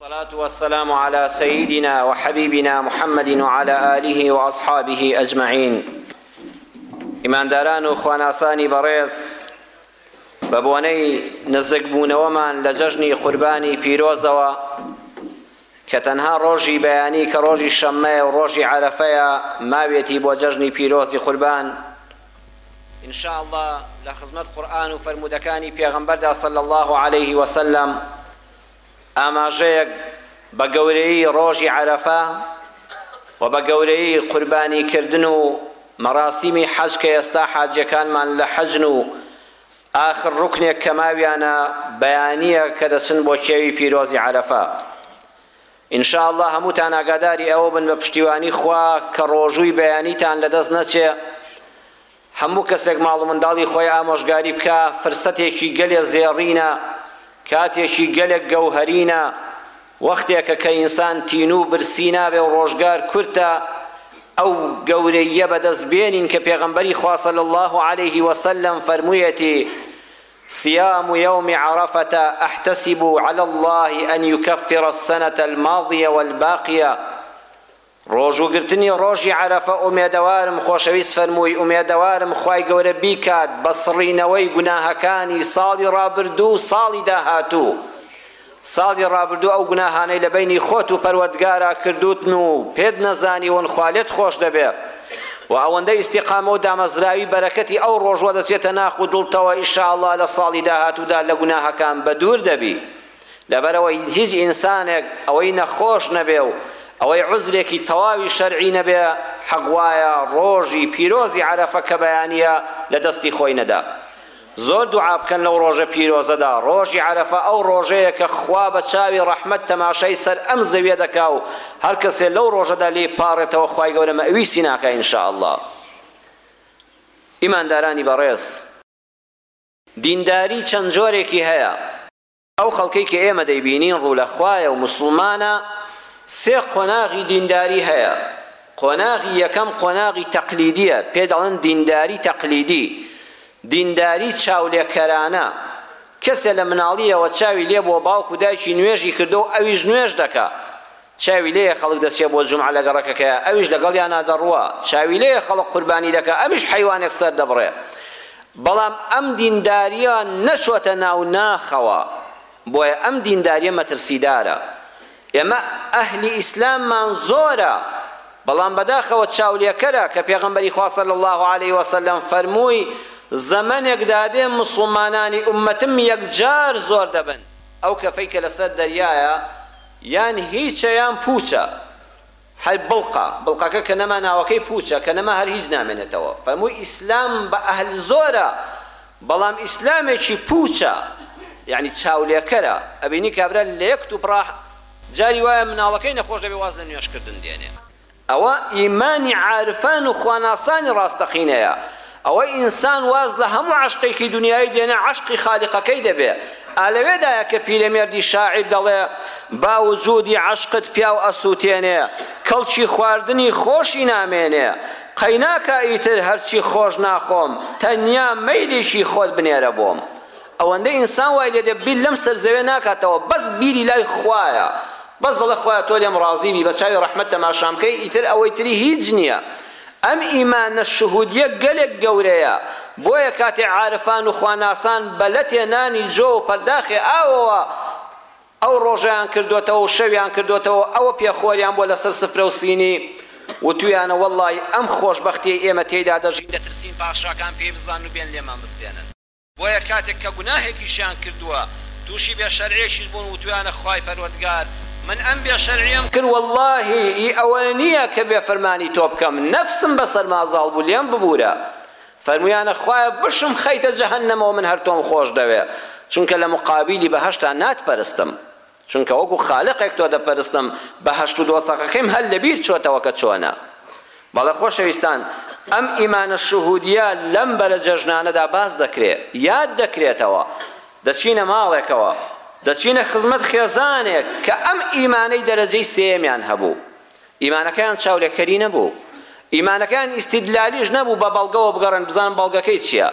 الصلاة والسلام علی سیدنا و حبیبنا محمد و علی آله و اصحابه اجمعین ئیمانداران و خواناسانی بەڕێز بە بۆنەی نزگبوونەوەمان لە جەژنی قوربانی پیرۆزەوە کە تەنها ڕۆژی بەیانی کە ڕۆژی شەممەیە و ڕۆژی عەرەفەیە ماوێتی بۆ جەژنی پیرۆزی قوربان ان شاء اللە لە خزمەت قورئان و فەرموودەکانی پێغەمبەردا صلی اللە علیه وسلم ئاماژەیەک بە گەورەیی ڕۆژی عەرەفە و بە گەورەیی قوربانی کردن و مەراسیمی حەج کە ئێستا حاجیەکانمان لە حەجن و ئاخر ڕوکنێک کە ماویانە بەیانیە کە دەچن بۆ کێوی پیرۆزی عەرەفە ان شاء اللە هەمووتان ئاگاداری ئەوە بن بە پشتیوانی خوا کە ڕۆژووی بەیانیتان لە دەست نەچێ هەموو کەسێک ماڵ و منداڵی خۆی ئامۆژگاری بکا فرسەتێکی گەلێ زێڕینە کاتێکی گەلێک گەوهەرینە وەختێکە کە ئینسان تینوو برسی نابێ و ڕۆژگار کورتە ئەو گەورەییە بەدەست بێنین کە پێغەمبەری خوا صلی الله علیه وسلم فەرموویەتی صیام یوم عرفە احتسب علی اللە ان یکفر السنە الماضیە والباقیە، ڕۆژووگرتنی ڕۆژی عەرەفە ئومێدەوارم خۆشەویست فەرمووی ئومێدەوارم خوای گەورە بیکات بە سڕینەوەی گوناهەکانی ساڵی ڕابردوو و ساڵی داهاتوو ساڵی ڕابردوو ئەو گوناهانەی لە بەینی خۆت و پەروەردگارا کردووتن و پێت نەزانیون خوا لێت خۆش دەبێ و ئەوەندە ئیستیقامە و دامەزراوی بەرەکەتی ئەو ڕۆژوە دەچێتە ناخ و دڵتەوە ئیشاڵڵا لە ساڵی داهاتوودا لە گوناهەکان بە دوور دەبی لەبەرەوەی هیچ ئینسانێک ئەوەی نەخۆش نەبێ و ئەوەی عوزرێکی تەواوی شەرعی نەبێ حەق وایە ڕۆژی پیرۆزی عەرەفە کە بەیانییە لە دەستی خۆی نەدا زۆر دوعا بکەن لەو ڕۆژە پیرۆزەدا، ڕۆژی عەرەفە ئەو ڕۆژەیە کە خوا بە چاوی ڕەحمەت تەماشای سەر ئەم زەویە دەکا و هەر کەسێ لەو ڕۆژەدا لێی پاڕێتەوە خوای گەورە مەئویسی ناکا ان شاء اللە ئیماندارانی بەڕێز دینداری چەند جۆرێکی هەیە. ئەو خەڵکەی کە ئێمە دەیبینین ڕوو لە خوایە و موسڵمانە، سێ قۆناغی دینداری هەیە، قۆناغی یەکەم قۆناغی تەقلیدییە، پێ دەڵێن دینداری تەقلیدی، دینداری چاولێکەرانە، کەسێ لە مناڵییەوە چاوی لێبووە باوک و دایکی نوێژی کردووە و ئەویش نوێژ دەکا، چاوی لێیە خەڵک دەچێ بۆ جومعە لە گەڕەکەکەیا ئەویش لەگەڵیانا دەڕوا، چاوی لێیە خەڵک قوربانی دەکا ئەویش حەیوانێک سەر دەبڕێ، بەڵام ئەم دیندارییە نەچۆتە ناو ناخەوە، بۆیە ئەم دیندارییە مەترسیدارە. ئێمە ئەهلی ئیسلاممان زۆرە، بەڵام بەداخەوە چاولێکەرە کە پێغەمبەری خوا صلی اللە علیە وسلم فەرمووی، زەمەنێک دادێ موسڵمانانی ئوممەتم یەکجار زۆر دەبن، ئەو کەفەی کە لەسەر دەریایە، یان هیچە یان پووچە، هەر بڵقە، بڵقەکە کە نەما ناوەکەی پووچە، کە نەما هەر هیچ نامێنێتەوە. فەرمووی ئیسلام بە ئەهل زۆرە، بەڵام ئیسلامێکی پووچە، یانی چاولێکەرە، ئەبینی کابرا لە یەک توپڕا جاری وایە مناڵەکەی نەخۆش دەبێ واز لە نوێژکردن دێنێ. ئەوە ئیمانی عارفان و خواناسانی ڕاستەقینەیە. ئەوەی ئینسان واز لە هەموو عەشقێکی دونیایی دێنێ عەشقی خالیقەکەی دەبێ. ئا لەوێدایە کە پیرەمێردی شاعیر دەڵێ، با وجودی عەشقت پیاو ئەسووتێنێ، کەڵکی خواردنی خۆشی نامێنێ. قەیناکا ئیتر هەرچی خۆش ناخۆم، تەنیا مەیلێکی خۆت بنێرە بۆم. ئەوەندە ئینسان وای لێ دێ بیر لەم سەر زەوێ ناکاتەوە بەس بیری لای خوایە بەس دەڵێ خوایە تۆ لێم ڕازی بی بە چاوی ڕەحمەت تەماشام کەی ئیتر ئەوەی تری هیچ نیە ئەم ئیمانە شهودیە گەلێک گەورەیە بۆیە کاتێ عارفان و خواناسان بە لەتێ نانی جۆ و پەرداخێ ئاوەوە ئەو ڕۆژەیان کردۆتەوە و شەویان کردۆتەوە ئەوە پێ خۆریان بۆ لەسەر سفرە و سینی وتویانە وەڵڵایی ئەم خۆشبەختیەی ئێمە تێیدا دەژین دەترسین پاشاکان پێی بزانن و بێن لێمان بستێنن. بۆیە کاتێک کە گوناهێکیشیان کردووە تووشی بێ شەرعیەکیش بوون وتویانە خوای پەروەردگار من ئەم بێ شەرعیەم کرد وەڵڵاهی ئی ئەوە نیە کە بێ فەرمانی تۆ بکەم نەفسم بەسەرما زاڵ بوو لێم ببوورە فەرمویانە خوایە بشم خەیتە جەهەنەمەوە من هەر تۆم خۆش دەوێ چونکە لە مقابیلی بەهەشتا ناتپەرستم. چونکە وەکو خالقێک تۆ دەپەرستم، بەهەشت و دۆزەخەکەیم هەر لەبیر چۆتەوە کە چۆنە. بەڵێ خۆشەویستان، ئەم ئیمانە شهودیە لەم بەرە جەژنانەدا باس دەکرێ، یاد دەکرێتەوە، دەچینە ماڵێکەوە، دەچینە خزمەت خێزانێک کە ئەم ئیمانەی دەرەجەی سێیەمیان هەبوو، ئیمانەکەیان چاولێکەری نەبوو ئیمانەکەیان ئیستیدلالیش نەبوو بە بەڵگەوە بگەڕێن بزانن بەڵگەکەی چیە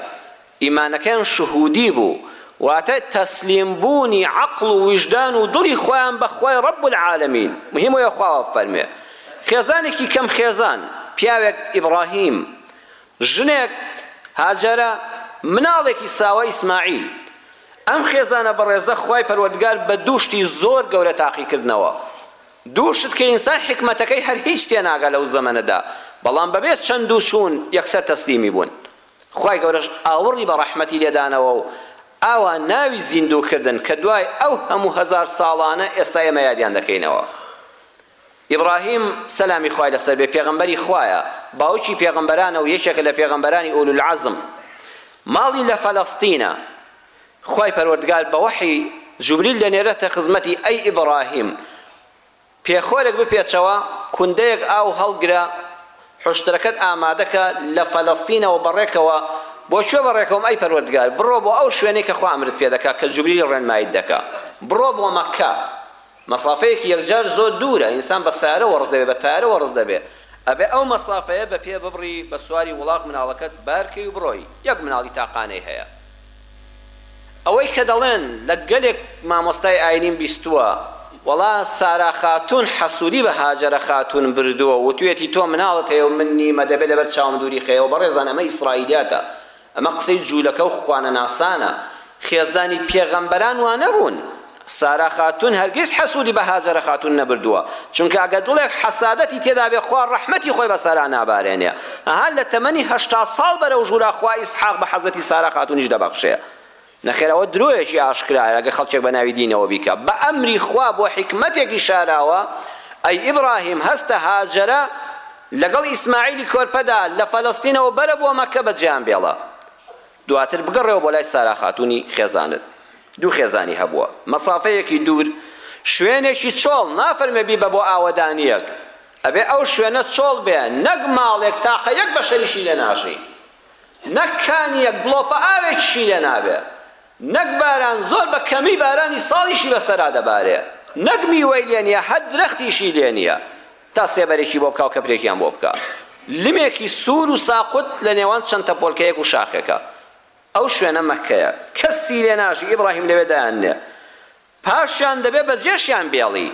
ئیمانەکەیان شهودی بوو واتە تەسلیم بوونی عەقڵ و ویژدان و دڵی خۆیان بە خوای رب العالمین مهم وەیە خوا وابفەرموێ خێزانێکی کەم خێزان پیاوێک ئیبڕاهیم ژنێک هاجەرە مناڵێکی ساوە ئیسماعیل ئەم خێزانە بەڕێزە خوای پەروەردگار بە دوو شتی زۆر گەورە تاقی کردنەوە دوو شت کە ئینسان حیکمەتەکەی هەر هیچ تێناگا لەو زەمەنەدا، بەڵام بەبێ چەند و چوون یەکسەر تەسلیمی بوون. خوای گەورەش ئاوڕی بە ڕەحمەتی لێ دانەوە و ئاوا ناوی زیندوو کردن کە دوای ئەو هەموو هەزار ساڵانە ئێستا ئێمە یادیان دەکەینەوە. ئیبراهیم، سەلامی خوای لەسەر بێ، پێغەمبەری خوایە، باوکی پێغەمبەرانە و یەکێکە لە پێغەمبەرانی ئولولعەزم. ماڵی لە فەلەستینە. خوای پەروەردگار بە وەحی جوبریل دەنێرێتە خزمەتی، ئەی ئیبڕاهیم پێخۆرێک بپێچەوە، کوندەیەک ئاو هەڵگرە، حوشترەکەت ئامادەکە، لە فەلەستینەوە بەڕێکەوە، بۆ کوێ بەڕێکەوەم ئەی پەروەردگار، بڕۆ بۆ ئەو شوێنەی کە خوا ئەمرت پێدەکا، کە جوبریل ڕێنماییت دەکا، بڕۆ بۆ مەککە، مەسافەیەکی یەکجار زۆر دوورە ئینسان بە سارە وەڕز دەبێ بە تارە وەڕز دەبێ ئەبێ ئەو مەسافەیە بە پێ ببڕی بە سواری وڵاخ مناڵەکەت بار کەی و بڕۆی یەک مناڵی تاقانەی هەیە ئەوەی کە دەڵێن لە گەلێک مامۆستای ئاینیم بیستووە وەڵا سارا خاتوون حەسوودی بە هاجەرە خاتوون بردووە و وتوویەتی تۆ مناڵت هەیە و من نیمە دەبێ لەبەر چاوم دووری خەیەوە بەڕێزان ئەمە ئیسڕائیلیاتە ئەمە قسەی جولەکە و خوانەناسانە، خێزانی پێغەمبەران وانەبوون، سارا خاتون هەرگیز حەسودی بە هاجەرە خاتون نەبردووە، چونکە ئەگەر دڵێک حەسادەتی تێدابێ خوا ڕەحمەتی خۆی بە سارا نابارێنێ، ئەها لە تەمەنی هەشتا ساڵ بەرەو ژورا خوا ئیسحاق بە حەزرەتی سارا خاتونیش دەبەخشێ. نەخێر ئەوە درۆیەکی ئاشکرایە ئەگەر خەڵکێک بەناوی دینەوە بیکا بە ئەمری خوا بۆ حیکمەتێکی شاراوە ئەی ئیبڕاهیم هەستە هاجەرە لەگەڵ ئیسماعیلی کۆرپەدا لە فەلەستینەوە بەرە بۆ مەککە بە جێیان بێڵە دواتر بگەڕێوە بۆ لای سارا خاتوونی خێزانت دوو خێزانی هەبووە مەسافەیەکی دوور شوێنێکی چۆڵ نافەرمێ بیبە بۆ ئاوەدانیەک ئەبێ ئەو شوێنە چۆڵ بێ نەک ماڵێک تاقە یەک بەشەریشی لێ ناژی نەک کانیەک دڵۆپە ئاوێکیشی لێ نابێ، نەک باران زۆر بە کەمی بارانی ساڵیشی بە سەرا دەبارێ، نەک میوەی لێ نیە هەر درەختیشی لێ نیە تا سێبەرێکی بۆ بکا و کەپرێکیان بۆ بکا. لمێکی سوور و ساقوت لە نێوان چەند تەپۆلکەیەک و شاخێکە. ئەو شوێنە مەککەیە. کەسی لێ ناژی، ئیبڕاهیم لەوێ دایان نێ. پاشان دەبێ بەجێشیان بێڵی.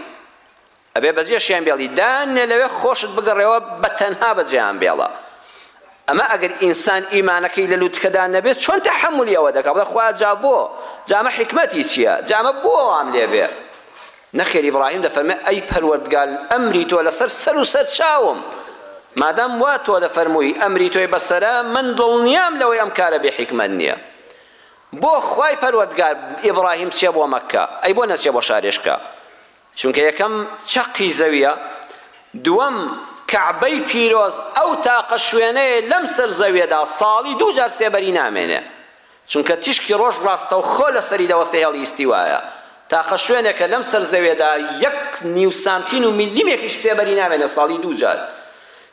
ئەبێ بەجێشیان بێڵی. دانێ لەوێ خۆشت بگەڕێوە بە تەنها بەجێیان بێڵە. ئەمە ئەگەر ئینسان ئیمانەکەی لە لووتکەدا نەبێ چۆن تەحەمولی ئەوە دەکا؟ بڵێ خوایە جا بۆ؟ جا ئەمە حیکمەتی چییە؟ جا ئەمە بۆ وام لێ بێ؟ نەخێر ئیبڕاهیم دەفەرمێ ئەی پەروەردگار ئەمری تۆ لەسەر سەر و سەرچاوم. مادام وا تۆ دەفەرمووی ئەمری تۆی بەسەرە من دڵنیام لەوەی ئەم کارە بێ حیکمەت نییە. بۆ خوای پەروەردگار ئیبڕاهیم بچێ بۆ مەککە ئەی بۆ نەچێ بۆ شارێشکە چونکە یەکەم چەقی زەویە دووەم کەعبەی پیرۆز ئەو تاقە شوێنەیە لەم سەر زەویەدا ساڵی دوو جار سێبەری نامێنێ چونکە تیشکی ڕۆژ ڕاستەوخۆ لە سەری دەوەستێ هێڵی ئیستیوایە تاقە شوێنێکە لەم سەر زەویەدا یەک نیو سانتین و میلیمێکیش سێبەری نامێنێ ساڵی دوو جار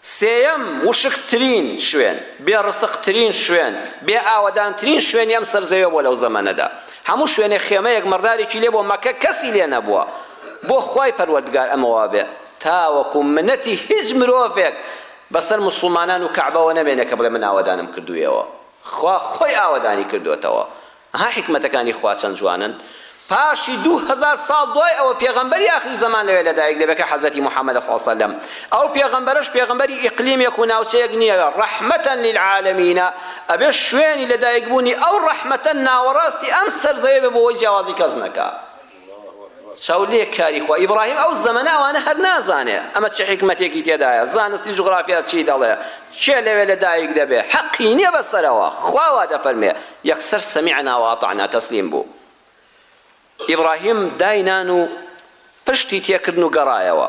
سێیەم، وشکترین شوێن، بێ ڕسقترین شوێن، بێ ئاوەدانترین شوێنی ئەم سەر زەویە بووە لەو زەمەنەدا. هەموو شوێنێک خێمەیەک مەڕدارێکی لێ بووە، مەکە کەسی لێ نەبووە. بۆ خوای پەروەردگار ئەمە وا بێ، تاوەکو منەتی هیچ مرۆڤێک بەسەر موسڵمانان و کەعبەوە نەمێنێ کە بڵێ من ئاوەدانم کردوویەوە. خوا خۆی ئاوەدانی کردووەتەوە. ها حیکمەتەکانی خوا چەند جوانن، پاشی دوو هەزار ساڵ دوای ئەوە پێغەمبەری ئاخری زەمان لەوێ لەدایک دەبێت کە حەزرەتی محمدە صلی اللە علیە وسلم، ئەو پێغەمبەرەش پێغەمبەری ئیقلیمێک و ناوچەیەک نیە، رحمتا للعالمینە، ئەبێ شوێنی لەدایکبوونی ئەو رەحمەتە ناوەڕاستی ئەم سەر زەوێ بێ بۆ وەی جیاوازی کەس نەکا. چاو لێ کاری خوا ئیبراهیم ئەو زەمەنە ئەوانە هەر نازانێ ئەمە چ حیکمەتێکی تێدایە زانستی جوغرافیا چی دەڵێ کێ لەوێ لە دایک دەبێ حەقی نییە بەسەرەوە خوا وا دەفەرمێ یەکسەر سەمیعنا واتعنا تەسلیم بوو ئیبراهیم داینان و پشتی تێکردن و گەڕایەوە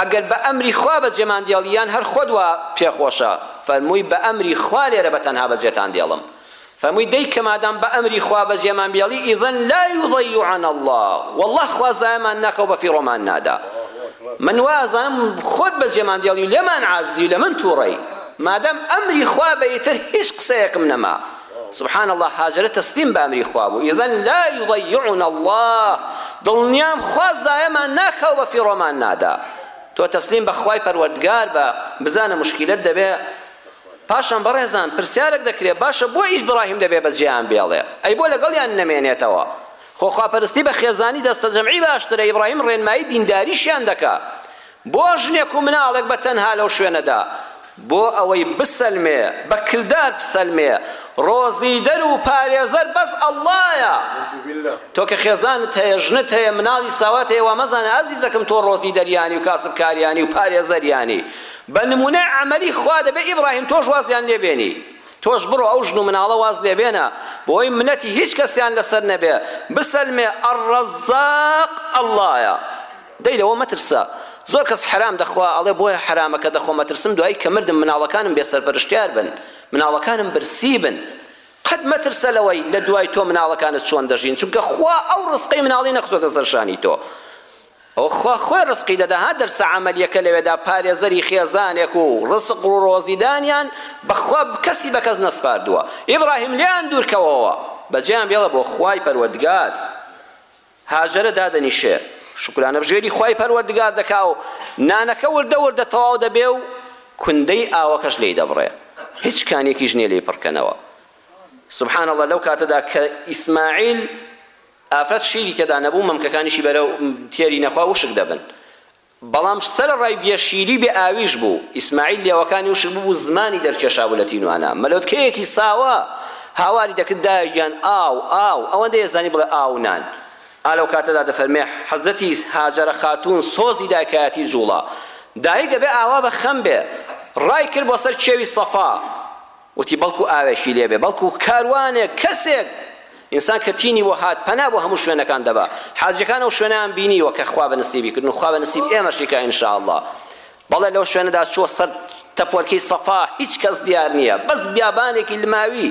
ئەگەر بە ئەمری خوا بە جێمان دێڵی یان هەر خۆت وا پێ خۆشە، فەرمووی، بە ئەمری خوا لێرە بە تەنها بە جێتان دێڵم. فەرمووی، دەی کە مادام بە ئەمری خوا بە جێمان بێڵی، ئیذا لا یضیعنا اللە، وەڵڵا خوا زایەمان ناکا و بە فیڕۆمان نادا. من وا ئەزانم خۆت بە جێمان دێڵی و لێمان عاجزی و لە من تووڕەی. مادام ئەمری خوا بە ئیتر هیچ قسەیەکم نەما. سبحان اللە هاجرە تەسلیم بە ئەمری خوا بوو اذا لا یضیعنا اللە دڵنیام خوا زایەمان ناکا و بە فیڕۆمان نادا تۆ تەسلیم بە خوای پەروەردگار بە بزانە مشکیلەت دەبێ پاشان بەڕێزان پرسیارێک دەکرێ باشە بۆ ئیش براهیم دەبێ بە جێیان بێڵێ ئەی بۆ لەگەڵیان نەمێنێتەوە خۆخواپەرستی بە خێزانی دەستەجەمعی باشترە ئیبراهیم ڕێنمایی دینداریشیان دەکا بۆ ژنێک و مناڵێک بە تەنها لەو شوێنەدا بۆ ئەوەی بسەلمێ بە کردار بسەلمێ ڕۆزیدەر و پارێزەر بەس اللەیە تۆ کە خێزانت هەیە ژنت هەیە مناڵی ساوات هەیە وا مەزانە ئازیزەکەم تۆ ڕۆزیدەریانی و کاسبکاریانی و پارێزەریانی بە نمونەی عەمەلی خوا دەبێ ئیبراهیم تۆش وازیان لێ بێنی تۆش بڕۆ ئەو ژن و مناڵە واز لێبێنە بۆی منەتی هیچ کەسیان لەسەر نەبێ بسەلمێ الرزاق اللەیە دەی لەوە مەترسە زۆر کەس حەرام دەخوا ئەڵێ بۆیە حەرامە کە دەخۆم ئەترسم دوایی کە مردم مناڵەکانم بێ سەرپەرشتیار بن مناڵەکانم برسی بن قەت مەترسە لەوەی لە دوای تۆ مناڵەکانت چۆن دەژین چونکە خوا ئەو ڕزقەی مناڵی نەخستۆتە سەر شانی تۆ ئەوە خوا خۆی ڕزقی دەدا ها دەرسە عەمەلیەکە لەوێدا پارێزەری خێزانێک و ڕزق و ڕۆزیدانیان بەخوا کەسی بە کەس نەسپاردووە ئیبراهیم لێیان دوورکەوەوە بەجێیان بێڵە بۆ خوای پەروەردگار هاجرە دادەنیشێ شوکرانەبژێری خوای پەروەردگار دەکا و نانەکە وردە وردە تەواو دەبێ و کوندەی ئاوەکەش لێی دەبڕێ هیچ کانێکیش نیە لێی پڕکەنەوە سبحان اللە لەو کاتەدا کە ئیسماعیل ئافرەت شیری تێدا نەبوو مەمکەکانیشی بەرەو تێری نەخوا وشک دەبن بەڵام سەر ڕای بێ شیری بێ ئاویش بوو، ئیسماعیل لێوەکانی وشک ببوو زمانی دەرکێشابوو لە تین و ئەنا، مەلۆتکەیەکی ساوا هاواری دەکرد دایە گیان ئاو، ئاو، ئەوەندەی ئەزانی بڵێ ئاو و نان. ئا لەو کاتەدا دەفەرمێ حەزرەتی هاجەرە خاتوون سۆزی دایکایەتی جووڵا. دایک ئەبێ ئاوا بە خەم بێ. ڕای کرد بۆ سەر کێوی سەفا. وتی، بەڵکو ئاوێکی لێ بێ، بەڵکو کاروانێک، کەسێک، ئینسان کە تینی بۆ هات، پەنا بۆ هەموو شوێنەکان دەبا. حاجیەکان ئەو شوێنەیان بینیوە کە خوا بە نسیبی کردن و خوا بە نسیب ئێمەشی کا ان شاء اللە. بەڵێ لەو شوێنەدا چووە سەر تەپۆلکەی سەفا، هیچ کەس دیار نییە، بەس بیابانێکی لماوی.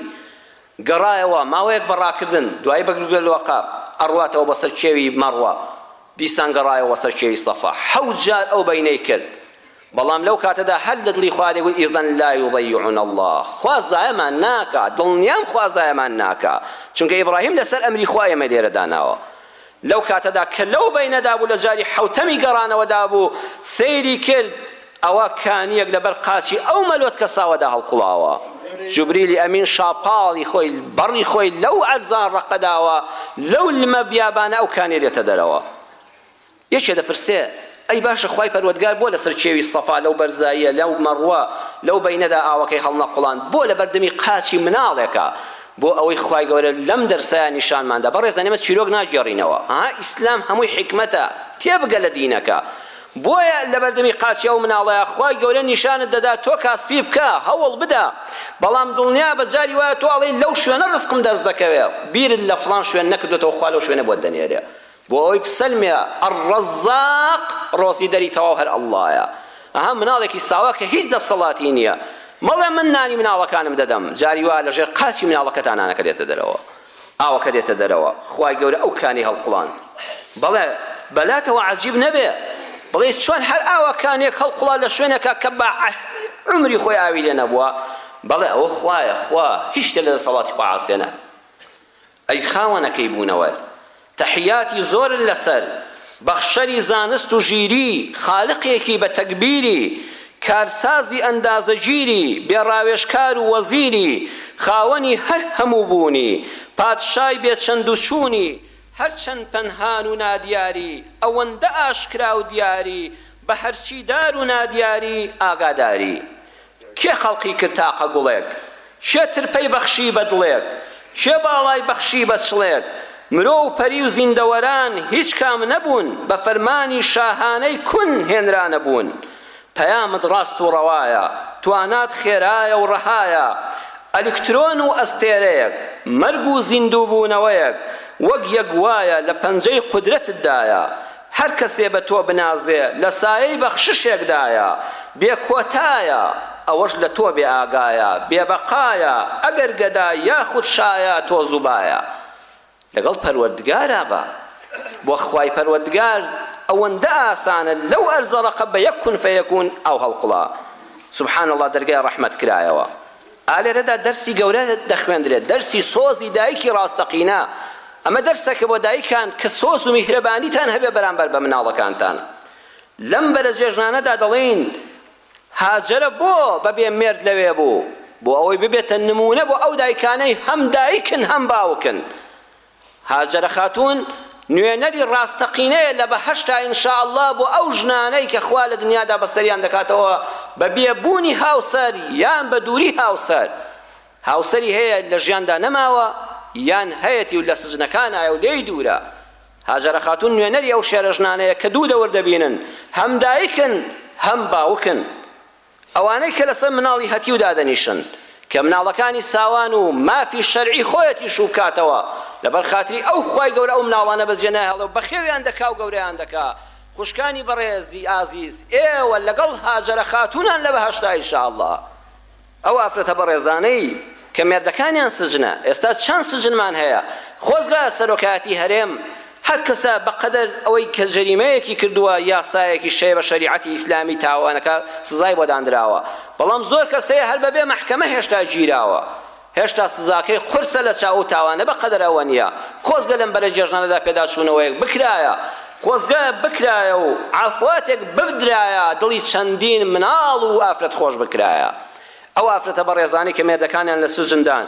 گەڕایەوە، ماوەیەک بە ڕاکردن، دوایی بە گلگلۆقە، ئەڕواتەوە بۆ سەر کێوی مەڕوە. دیسان گەڕایەوە سەر کێوی سەفا. حەوت جار ئەو بەینەی کرد. بەڵام لەو کاتەدا هەر لە دڵی خوا دەیگوت اذا لا یضیعنا اللە، خوا زایەمان ناکا، دڵنیام خوا زایەمان ناکا، چونکە ئیبراهیم لەسەر ئەمری خوا ئێمەی لێرە داناوە. لەو کاتەدا کە لەو بەینەدا بوو لە جاری حەوتەمی گەڕانەوەدا بوو سەیری کرد ئەوە کانییەک لەبەر قاچی ئەو مەلۆتکە ساوەدا هەڵقوڵاوە. جوبریلی ئەمین شاپاڵی خۆی بەڕی خۆی لەو عەرزان ڕەقە داوە، لەو لمە بیابانە ئەو کانییە دێتە دەرەوە. یەکێ دەپرسێ، ئەی باشە خوای پەروەردگار بۆ لەسەر کێوی سەفا لەو بەرزاییە لەو مەڕوە لەو بەینەدا ئاوەکەی هەڵنەقوڵاند بۆ لەبەر دەمی قاچی مناڵێکا بۆ ئەوەی خوای گەورە لەم دەرسایە نیشانمان دا بەڕێزان ئێمە چیرۆک ناگێڕینەوە ها ئیسلام هەمووی حیکمەتە تێبگە لە دینەکە بۆیە لەبەر دەمی قاچی ئەو مناڵەیا خوای گەورە نیشانت دەدا تۆ کاسپی بکە هەوڵ بدە بەڵام دڵنیابە جاری وایە تۆ ئەڵێی لەو شوێنە ڕزقم دەست دەکەوێ بیرت لە فڵان شوێن نەکردۆتەوە خوا لەو شوێنە بۆت دەنێرێ بۆ ئەوەی بسەلمێ الرزاق ڕۆزیدەری تەواو هەر اللەیە ئەها مناڵێکی ساوا کە هیچ دەسەڵاتی نیە مەڵێ من نانی مناڵەکانم دەدەم جاری وا لە ژێر قاچی مناڵەکەتا نانەکە دێتە دەرەوە ئاوەکە دێتە دەرەوە خوای گەورە ئەو کانی هەڵقوڵان بەڵێ بەلاتەوە عەجیب نەبێ بڵێ چۆن هەر ئاوا کانێک هەڵقوڵا لە شوێنەکە کە بە عمری خۆی ئاوی لێ نەبووە بەڵێ ئەوە خوایە خوا هیچ شتێ لە دەسەڵاتی خوا عاسێنە ئەی خاوەنەکەی بوونەوەر تەحیاتی زۆرت لەسەر بەخشەری زانست و ژیری خالقێکی بە تەگبیری کارسازی ئەندازەگیری بێ ڕاوێژکار و وەزیری خاوەنی هەر هەموو بوونی پادشای بێ چەند و چوونی هەر چەند پەنهان و نادیاری ئەوەندە ئاشکرا و دیاری بە هەرچی دار و نادیاری ئاگاداری کێ خەڵقی کرد تاقە گوڵێک؟ کێ ترپەی بەخشی بە دڵێک؟ کێ باڵای بەخشی بە چڵێک؟ مرۆ و پەری و زیندەوەران هیچ کام نەبوون بە فەرمانی شاهانەی کون هێنرانە بوون. پەیامت ڕاست و ڕەوایە، توانات خێرایە و ڕەهایە. ئەلکترۆن و ئەستێرەیەک، مەرگ و زیندووبوونەوەیەک وەک یەک وایە لە پەنجەی قودرەتتدایە. هەر کەسێ بە تۆ بنازێ لە سایەی بەخششێکدایە بێ کۆتایە، ئەوەش لە تۆ بێ ئاگایە بێ بەقایە، ئەگەر گەدا یاخود شایە تۆ زوبایە لەگەڵ پەروەردگارا بە، بۆ خوای پەروەردگار ئەوەندە ئاسانە لەو ئەرزەڕەقە بە یەک کون فەیەکون ئاو هەڵقوڵا سبحان اللە دەرگای ڕەحمەت کرایەوە. ئا لێرەدا دەرسی گەورە دەخوێندرێت، دەرسی سۆزی دایکی ڕاستەقینە، ئەمە دەرسەکە بۆ دایکان کە سۆز و میهرەبانیتان هەبێت بەرامبەر بە مناڵەکانتان. لەم بەرە جێژنانەدا دەڵێین، هاجەرە بۆ بە بێ مێرد لەوێ بوو؟ بۆ ئەوەی ببێتە نموونە بۆ ئەو دایکانەی هەم دایکن هەم باوکن. هاجەرە خاتوون نوێنەری ڕاستەقینەیە لە بەهەشتا ان شاء اللە بۆ ئەو ژنانەی کە خوا لە دنیادا بەسەریان دەکاتەوە بە بێ بوونی هاوسەر یان بە دووری هاوسەر هاوسەری هەیە لە ژیاندا نەماوە یان هەیەتی و لە سجنەکانایە و لێی دوورە هاجەرە خاتوون نوێنەری ئەو شێرە ژنانەیە کە دوو دەور دەبینن هەم دایکن هەم باوکن ئەوانەی کە لەسەر مناڵی هەتیو دادەنیشن کە مناڵەکانی ساوان و مافی شەرعی خۆیەتی شوو بکاتەوە لەبەر خاتری ئەو خوای گەورە ئەو مناڵانە بەجێ ناهێڵێ و بەخێویان دەکا و گەورەیان دەکا خوشکانی بەڕێزی ئازیز ئێوە لەگەڵ هاجەرە خاتوونان لە بەهەشتا ئیشاڵڵا ئەو ئافرەتە بەڕێزانەی کە مێردەکانیان سجنە ئێستا چەند سجنمان هەیە خۆزگا سەرۆکایەتی هەرێم هەر کەسە بەقەدەر ئەوەی کە جەریمەیەکی کردووە یاسایەکی شەیە بە شەریعەتی ئیسلامی تاوانەکە سزای بۆ داندراوە بەڵام زۆر کەس هەیە هەر بەبێ مەحکەمە هێشتا گیراوە هێشتا سزاکەی قورسە لە چاو ئەو تاوانە بەقەدەر ئەوە نییە خۆزگە لەم بەرە جێژنانەدا پێداچوونەوەیەک بکرایە خۆزگە بکرایە و عەفواتێک ببدرایە دڵی چەندین مناڵ و ئافرەت خۆش بکرایە ئەو ئافرەتە بەڕێزانەی کە مێردەکانیان لە سجندان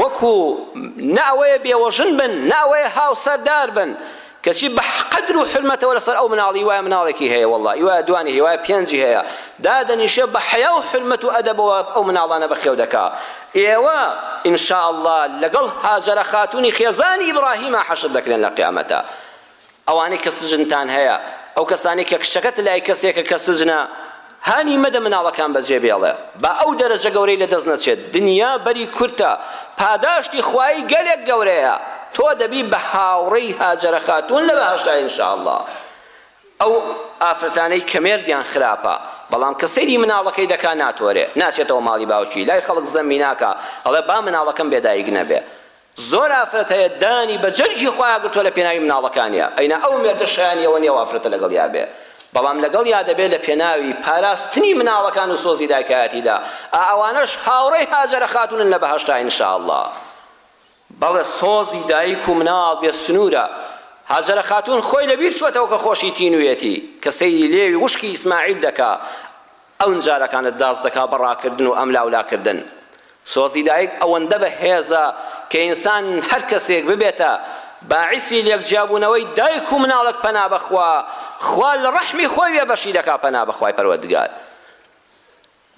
وەکو نە ئەوەیە بێوەژن بن نە ئەوەیە هاوسەردار بن کەچی بە قەدر و حرمەتەوە لەسەر ئەو مناڵی وایە مناڵێکی هەیە والله وایە دوانی هەیە وایە پێنجی هەیە دادەنیشێ بە حیا و حرمەت و ئەدەبەوە ئەو مناڵانە بەخێو دەکا ئێوە ان شاء الله لەگەڵ هاجرە خاتونی خێزانی ئیبراهیمە حەشر دەکرێن لە قیامەتە ئەوانەی کە سجنتان هەیە، ئەو کەسانەی کە کچەکەت لای کەسێکە کە سجنە، هانی مەدە مناڵەکان بەجێ بێڵێ، با ئەو دەرەجە گەورەی لە دەست نەچێت، دنیا بەری کورتە، پاداشتی خوایی گەلێک گەورەیە، تۆ دەبی بە هاوڕێی هاجەرە خاتوون لە بەهەشتا ان شاء اللە، ئەو ئافرەتانەی کە مێردیان خراپە، بەڵام کە سەیری مناڵەکەی دەکا ناتۆرێ، ناچێتەوە ماڵی باوکی، لای خەڵک زەممی ناکا، ئەڵێ با مناڵەکەم بێ دایک نەبێ، زۆر ئافرەت هەیە دانی بە جەرگی خۆیان گرتووە لە پێناوی مناڵەکانیا ئەینا ئەو مێردە شایەنی ئەوە نیە ئەو ئافرەتە لەگەڵیا بێ بەڵام لەگەڵیا دەبێ لە پێناوی پاراستنی مناڵەکان و سۆزی دایکایەتیدا ئا ئەوانەش هاوڕێی هاجەرە خاتوونن لە بەهەشتا ان شاء اللە بەڵێ سۆزی دایک و مناڵ بێ سنوورە هاجەرە خاتوون خۆی لەبیر چووەتەوە کە خۆشی تینوویەتی کە سەیری لێوی وشکی ئیسماعیل دەکا ئەو نجارەکانت داس دەکا بە ڕاکردن و ئەملاولا کردن. سۆزی دایک ئەوەندە بە هێزە کە ئینسان هەر کەسێک ببێتە باعیسی لێک جیابوونەوەی دایک و مناڵەک پەنا بە خوا خوا لە ڕەحمی خۆی بێ بەشی دەکا پەنا بە خوای پەروەردگار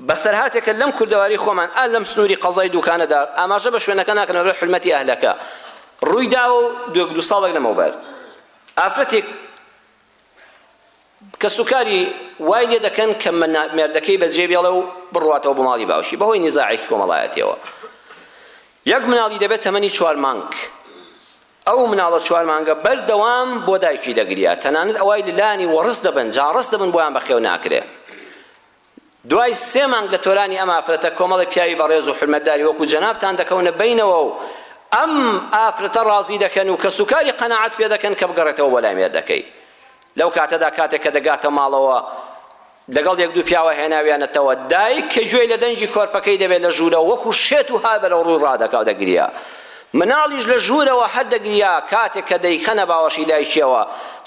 بەسەرهاتێکە لەم کوردەواری خۆمان ئا لەم سنووری قەزای دووکانە دا ئاماژە بە شوێنەکە ناکەن بەبێ حورمەتی ئەهلەکە ڕووی داوە و دوو ساڵێک لەمەوبەر ئافرەتێک کەسوکاری وای لێ دەکەن کە مێردەکەی بەجێ بێڵێ و بڕواتەوە بۆ ماڵی باوکی بەهۆی نیزاعێکی کۆمەڵایەتیەوە یەک مناڵی دەبێت تەمەنی چوار مانگ ئەو مناڵە چوار مانگە بەردەوام بۆ دایکی دەگریا تەنانەت ئەوای لەلانی وەڕست دەبن جاڕست دەبن بۆیان بەخێو ناکرێ دوای سێ مانگ لە تۆرانی ئەم ئافرەتە کۆمەڵێ پیاوی بەڕێز و حورمەتداری وەکو جەنابتان دەکەونە بەینەوە و ئەم ئافرەتە ڕازی دەکەن و کەسوکاری قەناعەت پێ دەکەن کە بگەڕێتەوە بۆ لای مێردەکەی لەو کاتەدا کاتێک کە دەگاتە ماڵەوە لەگەڵ یەک دوو پیاوە هێناویانەتەوە دایک کە گوێی لە دەنگی کۆرپەکەی دەبێت لە ژوورەوە وەکو شێت و هار بەرەو ڕووی ڕادەکا و دەگریا مناڵیش لە ژوورەوە هەر دەگریا کاتێک کە دەیخەنە باوەشی دایکیەوە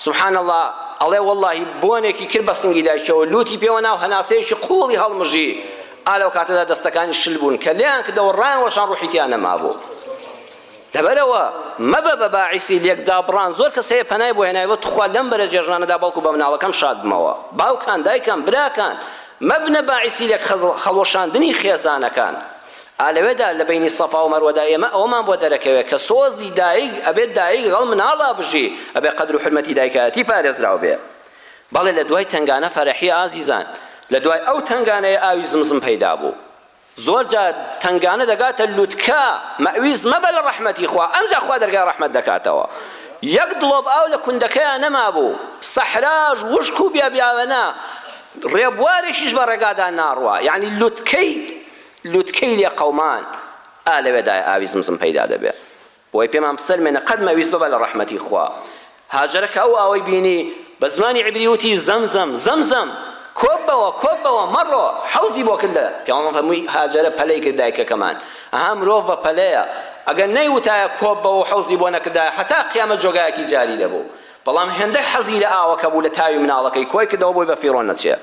سبحان اللە ئەڵێ وەڵاهی بۆنێکی کرد بە سنگی دایکیەوە لوتی پێوە نا و هەناسەیەکی قوڵی هەڵمژی ئا لەو کاتەدا دەستەکانی شل بوون کە لێیان کردەوە ڕایان وەشان ڕوحی تیا نەمابوو لەبەرەوە مەبە بە باعیسی لێک دابڕان زۆر کەس هەیە پەنای بۆ هێنای وڵێ توخوا لەم بەرە جێژنانەدا بەڵکو بە مناڵەکەم شاد بمەوە باوکان دایکان براکان مەبنە باعیسی لێک خەڵوەشاندنی خێزانەکان ئا لەوێدا لە بەینی سەفا و مەروەدا ئێمە ئەوەمان بۆ دەرەکەوێ کە سۆزی دایک ئەبێ دایک لەگەڵ مناڵا بژی ئەبێ قەدر و حورمەتی دایکایەتی پارێزراو بێ بەڵێ لە دوای تەنگانە فەرحی ئازیزان لە دوای ئەو تەنگانەیە ئاوی زمزم پەیدا بوو زۆر جار تەنگانە دەگاتە لوتکە مەویز مەبە لە ڕەحمەتی خوا ئەمجا خوا دەرگای ڕەحمەت دەکاتەوە یەک دڵۆپ ئاو لە کوندەکەیان نەمابوو سەحراش وشک و بێبیاوەنە ڕێبوارێکیش بە ڕێگادا ناڕوا یعنی لوتکەی لوتکەی لێ قەومان ئا لەوێدایە ئاوی زمزم پەیدا دەبێ بۆی پێمان بسەلمێنە قەت مەویست ببە لە ڕەحمەتی خوا هاجەرە کە ئەو ئاوەی بینی بە زمانی عیبری وتی زەمزەم زەمزەم کۆببەوە کۆببەوە مەڕۆ حەوزی بۆ کردە پێغەمبەر فەرمووی هاجەرە پەلەی کرد دایکەکەمان ئەها مرۆڤ بە پەلەیە ئەگەر نەیوتایە کۆببەوە و حەوزی بۆ نەکردایە هەتا قیامەت جۆگایەکی جاری دەبوو بەڵام هێندە حەزی لە ئاوەکە بوو لە تاوی مناڵەکەی کۆی کردەوە بۆی بە فیڕۆ نەچێ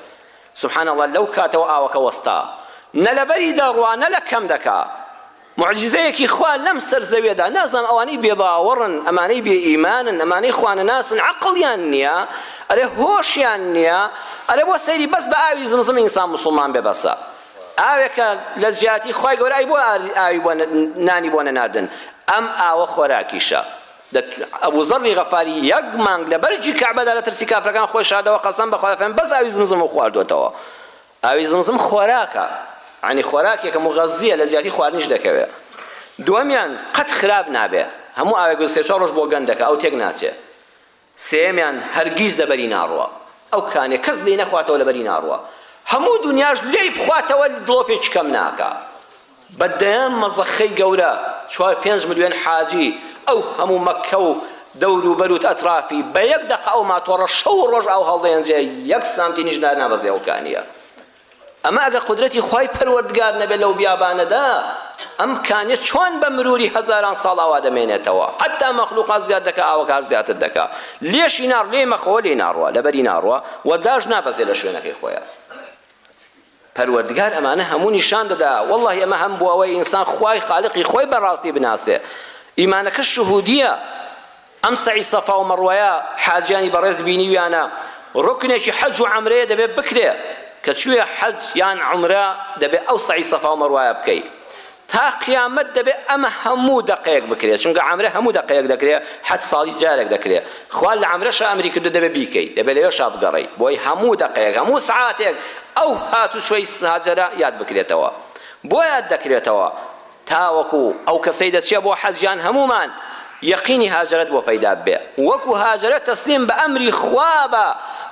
سبحان اللە لەو کاتەوە ئاوەکە وەستا نە لەبەری دەڕوا نە لە کەم دەکا موعجیزەیەکی خوا لەم سەر زەوێدا نازانم ئەوانەی بێ باوەڕن ئەمانەی بێ ئیمانن ئەمانەی خوانەناسن عەقڵیان نییە ئەرێ هۆشیان نییە ئەرێ بۆ سەیری بەس بە ئاوی زمزم ئینسان موسڵمان بێ بەسە ئاوێکە لە جیاتی خوای گەورە ئەی بۆ ئاوی بۆ نانی بۆ نەناردن ئەم ئاوە خۆراکیشە ئەبو زەڕی غەفاری یەک مانگ لە بەرگی کەعبەدا لە ترسی کافرەکان خۆی شاردەوە قەسەم بە خودا فەرمووی بەس ئاوی زمزمم خواردووەتەوە ئاوی زمزم خۆراکە یانی خۆراکێکە موغەززیە لە جیاتی خواردنیش دەکەوێت دووەمیان قەت خراپ نابێ هەموو ئاوێک بە سێ چوار ڕۆژ بۆ گەن دەکە ئەو تێک ناچێ سێمیان هەرگیز لەبەری ناڕوە ئەو کانێ کەس لێی نەخواتەوە لەبەری ناڕوە هەموو دنیاش لێی بخواتەوە دڵۆپێکی کەم ناکە بە دەیان مەزەخەی گەورە چوار پێنج ملیۆن حاجی ئەو هەموو مەککە و دەور و بەر و ئەترافی بە یەک دەقە ئەو ماتۆڕە شەو و ڕۆژ ئاو هەڵدەیەنجێ یەک سانتی نیش نار نابەزێ ئەو کانییە ئەمە ئەگە قدرەتی خوای پەروەردگار نەبێت لەو بیابانەدا ئەم کانیە چۆن بە مروری هەزاران ساڵ ئاوا دەمێنێتەوە حتا مەخلوقات زیاد دەکە ئاوەکە هەر زیاتر دەکا لێشی ناڕ لێی مەخەوە لێی ناڕوە لەبەری ناڕوە و داش نابەزێ لە شوێنەکەی خۆیان پەروەردگار ئەمانە هەموو نیشان دەدا واللهی ئەمە هەم بۆ ئەوەی ئینسان خوای خالقی خۆی بەڕاستی بناسێ ئیمانەکە شهودیە ئەم سەعی سەفا و مەڕوایە حاجیانی بەڕێز بینیویانە ڕکنێکی حەج و عەمرەیە دەبێت بکرێ کە چویە حەج یان عەمرە دەبێت ئەو سەعی سەفا و مەڕوایە بکەیت تا قیامەت دەبێ ئەمە هەموو دەقەیەک بکرێ چونکە عەمرە هەموو دەقەیەک دەکرێ حەج ساڵی جارێک دەکرێ خوا لە عەمرەشا ئەمری کردووە دەبێ بیکەی دەبێ لەوێشا بگەڕێی بۆی هەموو دەقەیەک هەموو سەعاتێک ئەو هاتوچۆی هاجەرە یاد بکرێتەوە بۆ یاد دەکرێتەوە تاوەکو ئەو کەسەی دەچێ بۆ حەج یان هەموومان یەقینی هاجرەت بۆ پەیدا بێ وەکو هاجرە تەسلیم بە ئەمری خوا بە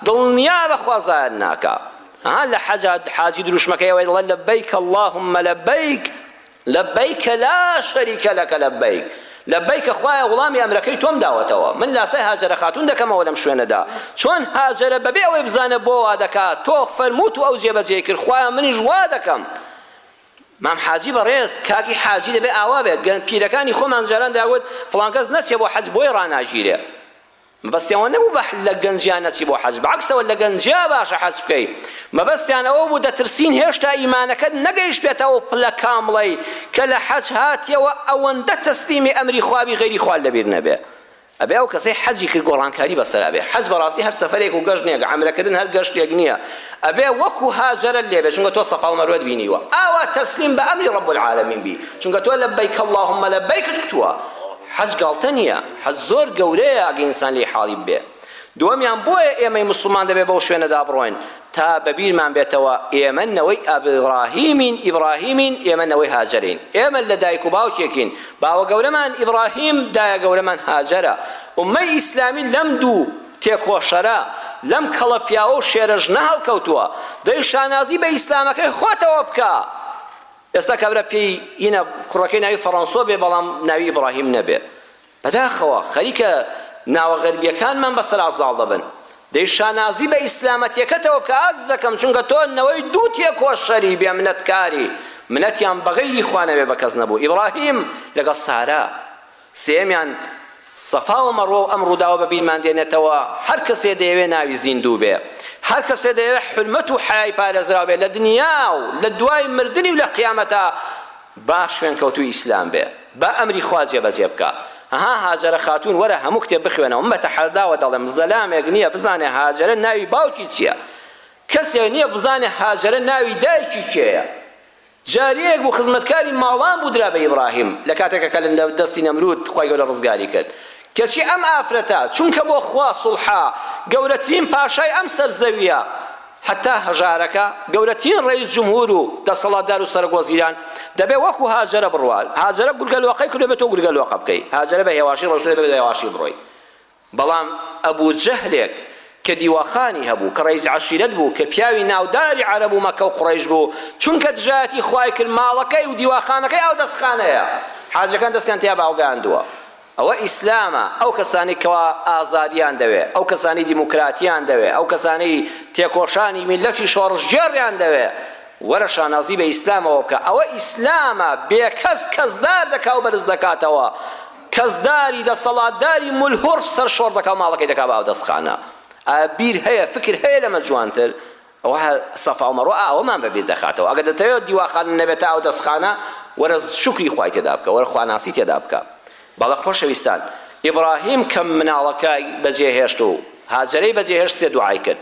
دڵنیابە خوا زایان ناکا ها لە حەجا حاجی دروشمەکەی ئەوەی دەڵێت لەبەیک اللهم لەبەیک لەبەیک لا شەریکە لەکە لەبەیک لەبەیکە خوایە وڵامی ئەمرەکەی تۆم داوەتەوە من لاسای هاجەرە خاتوون دەکەمەوە لەم شوێنەدا چۆن هاجەرە بەبێ ئەوەی بزانێت بۆ وا دەکات تۆ فەرمووت و ئەو جێبەجێی کرد خوایە منیش وا دەکەم مام حاجی بەڕێز کاکی حاجی دەبێ ئاوا بێت گەن پیرەکانی خۆمان جاران داوت فڵانکەس نەچێ بۆ حەج بۆی ڕاناگیرێ مەبەستی ئەوە نەبوو بە لە گەنجیا نەچی بۆ حەج بەعەکسەوە لە گەنجیا باشە حەج بکەی مەبەستیان ئەوە بوو دەترسین هێشتا ئیمانەکەت نەگەیشتبێتە ئەو پلە کامڵەی کە لە حەج هاتیەوە ئەوەندە تەسلیمی ئەمری خوا بی غەیری خوات لەبیر نەبێ ئەبێ ئەو کەسەی حەجی کرد گۆڕانکاری بەسەرا بێ حەج بەڕاستی هەر سەفەرێک و گەشت نییە عەمرەکردن هەر گەشتێک نییە ئەبێ وەکو هاجەرە لێ بێ چونکە تۆ سەفا و مەروەت بینیوە ئاوا تەسلیم بە ئەمری ڕەب العالمین بی چونکە تۆ لەبەیک اللهم لەبەیکت کوتووە حەج گاڵتە نییە حەز زۆر گەورەیە ئەگە ئینسان لێی حاڵی ببێ دووەمیان بۆیە ئێمەی موسڵمان دەبێ بەو شوێنەدا بڕۆین تا بەبیرمان بێتەوە ئێمە نەوەی ئەبڕاهیمین ئیبڕاهیمین ئێمە نەوەی هاجەرین ئێمە لە دایک و باوکێکین باوە گەورەمان ئیبڕاهیم دایە گەورەمان هاجەرە ئوممەی ئیسلامی لەم دوو تێکۆشەرە لەم کەڵە پیاوە و شێرە ژنە هەڵکەوتووە دەی شانازی بە ئیسلامەکەی خۆتەوە بکە ئێستا کابرا پێی یینە کوڕەکەی ناوی فەڕەنسۆ بێ بەڵام ناوی ئیبڕاهیم نەبێ بەداخەوە خەریکە ناوە غەربیەکانمان بەسەرا زاڵ دەبن دەی شانازی بە ئیسلامەتیەکەتەوە بکە ئازیز دەکەم چونکە تۆ نەوەی دوو تێکۆشەری بێ منەت کاری منەتیان بەغەیری خوا نەبێ بەکەس نەبوو ئیبڕاهیم لەگەڵ سارا سێیەمیان، سەفا و مەڕوە و ئەم ڕووداوە بە بیرمان دێنێتەوە، هەر کەسێ دەیەوێ ناوی زیندوو بێ، هەر کەسێ دەیەوێ حورمەت و حەیای پارێزراو بێ لە دنیا و لە دوای مردنی و لە قیامەتا، با شوێنکەوتووی ئیسلام بێ، با ئەمری خوا جێبەجێ بکا. ها هاجەرە خاتوون وەرە هەموو کتێب بخوێنەوە، من بە تەحەداوە دەڵێم زەلامێک نییە بزانێ هاجەرە ناوی باوکی چییە، کەسێ نییە بزانێ هاجەرە ناوی دایکی کێیە. جاریەک بوو خزمەتکاری ماڵان بوو درا بە ئیبراهیم لە کاتێکا کە لە دەستی نەمرود خوای گەورە ڕزگاری کرد کەچی ئەم ئافرەتە چونکە بۆ خوا سوڵحە گەورەترین پاشای ئەم سەر زەویە هەتا هەژارەکە گەورەترین ڕەیس جمهور و دەسەڵاتدار و سەرەک وەزیران دەبێ وەکو هاجەرە بڕوا هاجەرە گورگە لۆقەی کردو بێ تۆ گورگە لۆقە بکەی هاجەرە بە هێواشی ڕۆشتو دەبێ بە هێواشی بڕۆی بەڵام ئەبوو جەهلێک کە دیواخانی هەبوو کە ڕەیس عەشیرەت بوو کە پیاوی ناوداری عەرەب و مەکە و قوڕەیش بوو چونکە دژایەتی خوای کرد ماڵەکەی و دیواخانەکەی ئاودەستخانەیە حاجەکان دەستیان تیا باوگاندووە ئەوە ئیسلامە ئەو کەسانەی کەوا ئازادیان دەوێ ئەو کەسانەی دیموکراتیان دەوێ ئەو کەسانەی تێکۆشانی میلەتی شۆڕشگێڕیان دەوێ وەرە شانازی بە ئیسلامەوە بکە ئەوە ئیسلامە بێکەس کەسدار دەکا و بەرز دەکاتەوە کەسداری دەسەڵاتداری ملهوڕ سەرشۆڕ دەکا و ماڵەکەی دەکا بە ئاودەستخانە. ئایا بیر هەیە، فکر هەیە لەمە جوانتر؟ ئەوە سەفا و مەڕوە ئەوەمان بە بیر دەخاتەوە. ئەگەر دەتەوێ دیواخانە نەبێتە ئاودەستخانە، وەرە شوکری خوای تێدا بکە، وەرە خواناسی تێدا بکە. بەڵێ خۆشەویستان، ئیبڕاهیم کە مناڵەکەی بەجێهێشت و هاجەرەی بەجێهێشت سێ دوعای کرد،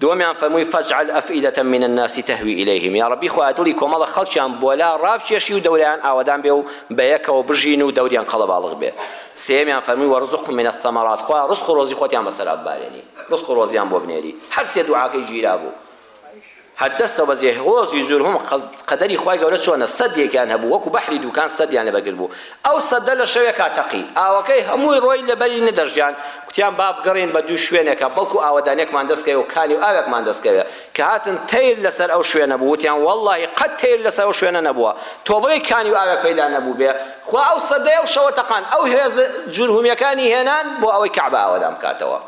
دووەمیان فەرمووی فاجعل افئدە من الناس تهوی الیهم یاڕەبی خوایە دڵی کۆمەڵە خەڵکیان بۆلا ڕابکێشی و دەورایان ئاوەدان بێ و بەیەکەوە بژین و دەوریان قەڵەباڵغ بێ سێیەمیان فەرمووی وارزقهم من الثمرات خوایە ڕزق و ڕۆزی خۆتیان بەسەرا ببارێنی ڕزق و ڕۆزیان بۆ بنێری هەر سێ دوعاکەی گیرابوو هەر دەستەوە بەزێ هۆزی جورهم قەدەری خوای گەورە چۆنە سەدێکیان هەبوو وەکو بەحری دووکان سەدیان لێ بەرکرد بوو ئەو سەدە لە شەوێکا تەقی، ئاوەکەی هەمووی ڕۆی لە بەری ندەشجان، کوتیان با بگەڕێین بە دوو شوێنێکا بەڵکو ئاوەدانێکمان دەست کەوێ و کانی و ئاوێکمان دەست کەوێ، کە هاتن تەیر لە سەر ئەو شوێنە بوو، وتیان وەڵڵاهی قەت تەیر لە سەر ئەو شوێنە نەبووە، تۆ بڵێی کانی و ئاوێک پەیدا نەبووبێ، خوا ئەو سەدەی ئەو شەوە تەقاند، ئەو هێزە جورهومیەکانی هێنان بۆ ئەوەی کەعبە ئاوەدان بکاتەوە.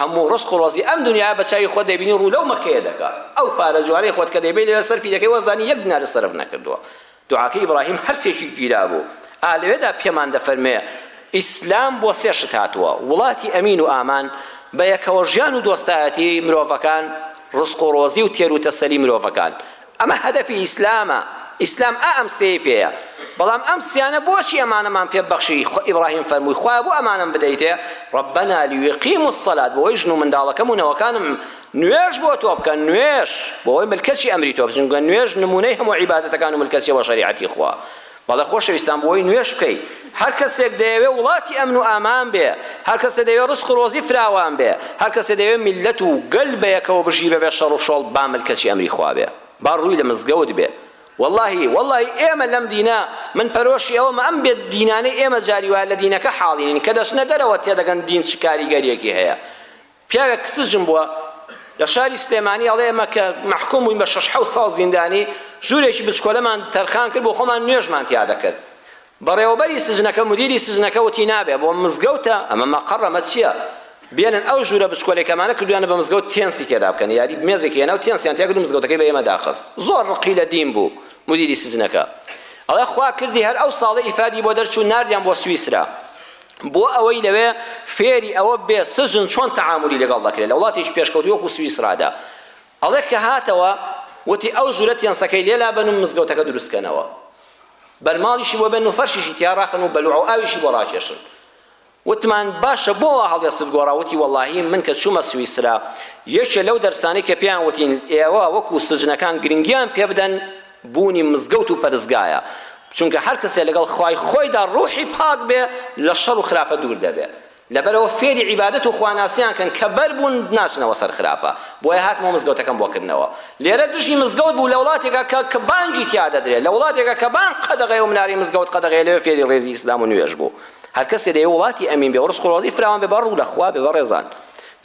هەموو ڕزق و ڕۆزی ئەم دونیایە بە چاوی خۆت دەیبینی و ڕوو لەو مەککەیە دەکا. ئەو پارە جوانەی خۆت کە دەیبەی لەوێ سەرفی دەکەی وازانی یەک دینارت سەرف نەکردووە. دوعاکەی ئیبراهیم هەر سێکی گیرا بوو. ئا لەوێدا پێمان دەفەرموێ ئیسلام بۆ سێ شت هاتووە، وڵاتی ئەمین و ئامان، بەیەکەوە ژیان و دۆستایەتی مرۆڤەکان، ڕزق و ڕۆزی و تێروتەسەلی مرۆڤەکان. ئەمە هەدەفی ئیسلامە، ئیسلام ئا ئەم سێیەی پێیە، بەڵام ئەم سیانە بۆچی ئەمانەمان پێ بەخشی، خۆ ئیبراهیم فەرمووی، خوایە بۆ ئەمانەم بدەیتێ، ربنا لیقیمو الصلاة، بۆ ئەوەی ژن و منداڵەکەم و نەوەکانم نوێژ بۆ تۆ بکەن، نوێژ بۆ ئەوەی ملکەچی ئەمری تۆ بن، چونکە نوێژ نموونەی هەموو عیبادەتەکان و ملکەچیە بۆ شەریعەتی خوا. بەڵێ خۆشەویستان بۆی نوێژ بکەی هەر کەسێک دەیەوێ وڵاتی ئەمن و ئامان بێ هەر کەسێ دەوێ ڕسق و ڕۆزی فراوان بێ هەر کەسێ دەوێ میللەت و گەل بەیەکەوە بژی بەبێ شەڕ و شۆڵ با ملکەچی ئەمری خوا بێ با ڕووی لە مزگەوت بێ واللهی واللهی ئێمە لەم دینە من پەرۆشی ئەومە ئەم بێ دینانەی ئێمە جاری وایە لە دینەکە حاڵی نین کە دەچنە دەرەوە تێدەگەن دین چ کاریگەریەکی هەیە پیاوێک کسجم بووە لە شاری سلێمانی ئەڵێ ئێمە کە مەحکوم بووین بە شەش حەوت ساڵ زیندانی ژوورێکی بچکۆلەمان تەرخان کرد بۆ خۆمان نوێژمان تیا دەکرد بەڕێوەبەری سجنەکە مدیری سجنەکە وتی نابێ بۆ مزگەوتە ئەمە مەقەڕ ئەمە چییە بێنن ئەو ژوورە بچکۆلێکەمانە کردویانە بە مزگەوت تێنسی تێدا بکەن یاری مێزێکی هێنا و تێنسیان تێکرد و مزگەوتەکەی بە ئێمە داخست زۆر ڕقی لە دین بوو مدیری سجنەکە ئەڵێ خوا کردی هەر ئەو ساڵە ئیفادی بۆ دەرچوو ناردیان بۆ سویسرا بۆ ئەوەی لەوێ فێری ئەوە بێ سجن چۆن تەعاملی لەگەڵ دەکرێت لە وڵاتێکی پێشکەوتوو وەکو سویسرادا ئەڵێ کە هاتەوە وتی ئەو ژورە تێنسەکەی لێلا بن و مزگەوتەکە دروستکەنەوە بەرماڵیشی بۆ بێن و فەرشیشی تیا ڕاخن و بەلوع و ئاویشی بۆ ڕاکێشن وتمان باشە بۆ وا هەڵێستت گۆڕا وتی وەڵاهی من کە چوومە سویسرا یەکێ لەو دەرسانەی کە پێیان وتین ئێوە وەکو سجنەکان گرنگیان پێ بدەن بوونی مزگەوت و پەرستگایە، چونکە هەر کەسێ لەگەڵ خوای خۆیدا ڕوحی پاک بێ لە شەڕ و خراپە دوور دەبێ، لەبەرئەوە فێری عیبادەت و خواناسیان کەن کە بەر بوون ناچنەوە سەر خراپە، بۆیە هاتمەوە مزگەوتەکەم بۆ کردنەوە، لێرە دژی مزگەوت بوو لە وڵاتێکا کە کە بانگی تیا دەدرێ، لە وڵاتێکا کە بانگ قەدەغەیە و منارەی مزگەوت قەدەغەیە لەوێ فێری ڕێزی ئیسلام و نوێژ بوو، هەر کەسێ دەیەوێ وڵاتی ئەمین بێ و ڕزق و ڕۆزی فراوان بێ بە ڕوو لە خوا بێ بەڕێزان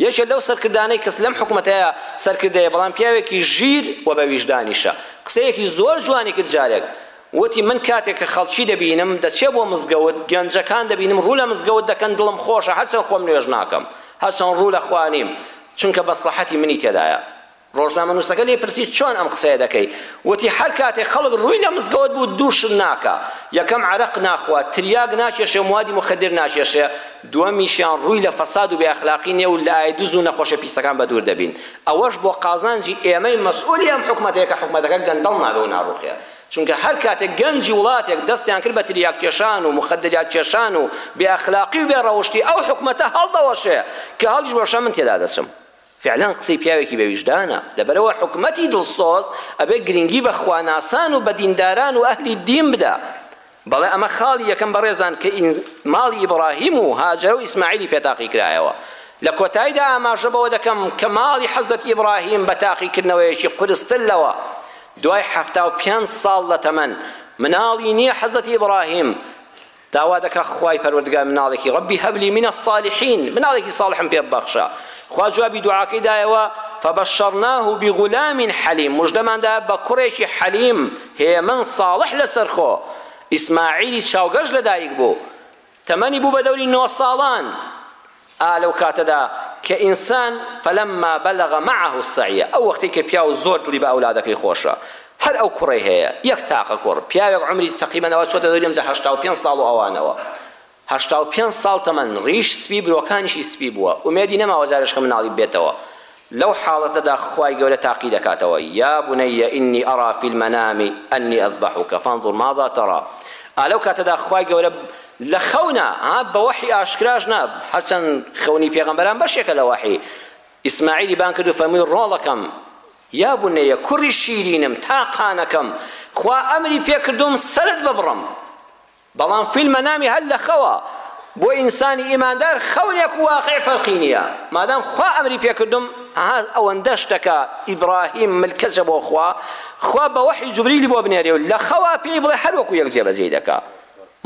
یەکێ لەو سەرکردانەی کە لەم حکومەتەیا سەرکردەیە بەڵام پیاوێکی ژیر و بە ویژدانیشە قسەیەکی زۆر جوانی کرد جارێک وتی من کاتێک کە خەڵکی دەبینم دەچێ بۆ مزگەوت گەنجەکان دەبینم ڕوو لە مزگەوت دەکەن دڵم خۆشە هەرچەند خۆم نوێژ ناکەم هەرچەند ڕوو لە خوا نیم چونکە بەسڵەحەتی منی تێدایە ڕۆژنامەنووسەکە لێی پرسی چۆن ئەم قسەیە دەکەی؟ وتی، هەر کاتێک خەڵک ڕووی لە مزگەوت بوو دوو شت ناکا، یەکەم عەرەق ناخوا، تریاک ناکێشێ و موادی موخەدر ناکێشێ، دووەمیشیان ڕووی لە فەساد و بێئەخلاقی نییە و لە دز و نەخۆشە پیسەکان بەدوور دەبین. ئەوەش بۆ قازانجی ئێمەی مەسئولی ئەم حکومەتەیە کە حکومەتەکە گەندەڵ نابێ و ناڕووخێ. چونکە هەر کاتێک گەنجی وڵاتێک دەستیان کرد بە تریاک کێشان و موخەدریات کێشان و بێئەخلاقی و بێڕەوشتی ئەو حکومەتە هەڵدەوەشێ کە هەڵیش وەشێ من تێدا دەچم. فعلەن قسەی پیاوێکی بە ویژدانە، لەبەرئەوە حکومەتی دڵسۆز ئەبێ گرنگی بە خواناسان و بە دینداران و ئەهلی دین بدا، بەڵێ ئەمە خاڵی یەکەم بەڕێزان کە ئی ماڵی ئیبڕاهیم و هاجەرە و ئیسماعیلی پێ تاقیکرایەوە، لە کۆتایدا ئاماژە بەوە دەکەم کە ماڵی حەزرەت ئیبڕاهیم بە تاقیکردنەوەیەکی قورستر لەوە دوای حەفتا و پێنج ساڵ لە تەمەن مناڵی نیە حەزرەت ئیبڕاهیم داوا دەکا خوای پەروەردگار مناڵێکی ربی هب لی من الصالحین مناڵێکی ساڵحم پێ ببەخشە خوا جوابی دوعاکەی دایەوە فبشرناه بغلام حلیم مژدەمان دا بە کوڕێکی حەلیم هێمن ساڵح لەسەرخۆ ئیسماعیلی چاوگەش لەدایک بوو تەمەنی بوو بە دەوری نۆ ساڵان ئا لەو کاتەدا کە ئینسان، فلما بلغ معه السعی، ئەو وەختەی کە پیاو زۆر دڵی بە ئەولادەکەی خۆشە، هەر ئەو کوڕەی هەیە، یەک تاقە کوڕ، پیاوێک عومری تەقریبەن ئەوە چۆتە دەوری ئەمجا هەشتا و پێنج ساڵ و ئەوانەوە، هەشتا و پێنج ساڵ تەمەن، ڕیش سپی برۆکانیشی سپی بووە، ئومێدی نەماوە جارێشکە مناڵی ببێتەوە، لەو حاڵەتەدا خوای گەورە تاقی دەکاتەوە، یا بنی ئنی اری فی المنام انی اذبحک فانظر ماذا تری، ئا لەو کاتەدا خوای گەورە لە خەونا، ها بە وەحی ئاشکراش نا، هەرچەند خەونی پێغەمبەران بەشێکە لە وەحی، ئیسماعیلی بانگ کرد و فەرمووی ڕۆڵەکەم، یا بنی کوڕی شیرینم، تاقانەکەم، خوا ئەمری پێ کردووم سەرت ببڕم. بەڵام فیلمە نامی هەر لە خەوە بۆ ئینسانی ئیماندار خەونێک و واقیع فەرقی نیە مادام خوا ئەمری پێکردم ها ئەوەندە شتەکە ئیبراهیم ملکەچە بۆ خوا خوا بە وەحی جوبریلی بۆ بنێرێ و لە خەوا پێی بڵێ هەر وەکو یەک جێبەجێی دەکا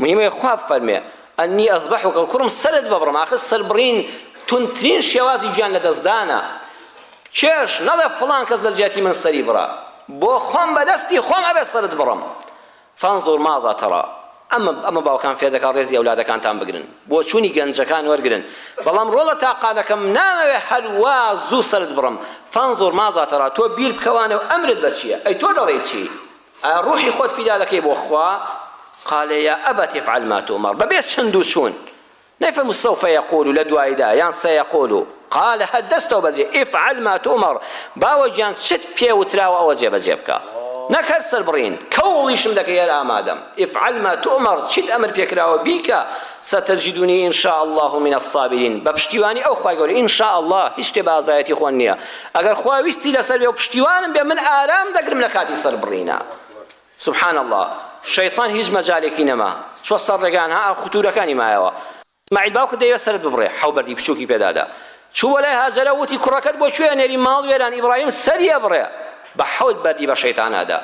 مهمەیە خوا بفەرمێ ئەنی ئەزبەحوکە کوڕم سەرت ببڕم ئاخر سەربڕین تونترین شێوازی گیان لە دەستدانە کێش نەڵێ فڵان کەس لە جیاتی من سەری بڕە بۆ خۆم بەدەستی خۆم ئەبێ سەرت بڕم فانظر ماذا ترا، ئەمە ئەمە باوکان فێر دەکات ڕێزی ئەولادەکانتان بگرن، بۆچوونی گەنجەکان وەرگرن، بەڵام ڕۆڵە تاقانەکەم نامەوێت هەر وا زوو سەرت بڕم، فانظر ماذا ترا، تۆ بیر بکەوانە و ئەمرت بە چییە، ئەی تۆ دەڵێی چی، ئایا ڕووحی خۆت فیدا دەکەی بۆ خوا، قال یا ابت افعل ما تؤمر، بەبێ چەند و چوون. نەیفەرموو سەوفە یەقوولو لە دواییدا یان سەیەقوولو قال هەر دەستەوە بەجێ ئیفعەل ما توومەڕ باوە گیان چت پێ وتراوە ئەوە جێبەجێ بکە نەک هەر سەربڕین کەو ڵیشم دەکەی هەر ئامادەم ئیفعەل ما توومەڕ چیت ئەمر پێ کراوە بیکە ستجدنی ان شاء اللە من الصابرین بە پشتیوانی ئەو خوای گەورە ان شاء اللە هیچ شتێ بە ئازایەتی خۆن نییە ئەگەر خوا ویستی لەسەر بێ و پشتیوانم بێ من ئارام دەگرم لە کاتی سەربڕینە سبحان اللە شەیتان هیچ مەجالێکی نەما چوە سەر ڕێگان ها ختورەکانی مایەوە. ئیسماعیل باوکت دەیەوێت سەرت ببڕێ حەو بەردی بچوکی پێدادا چوو بۆ لای هاجەرە ووتی کوڕەکەت بۆ کوێ ئەنێری ماڵ وێران ئیبڕاهیم سەری ئەبڕێ بە حەوت بەردی بە شەیتان ئەدا